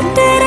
someday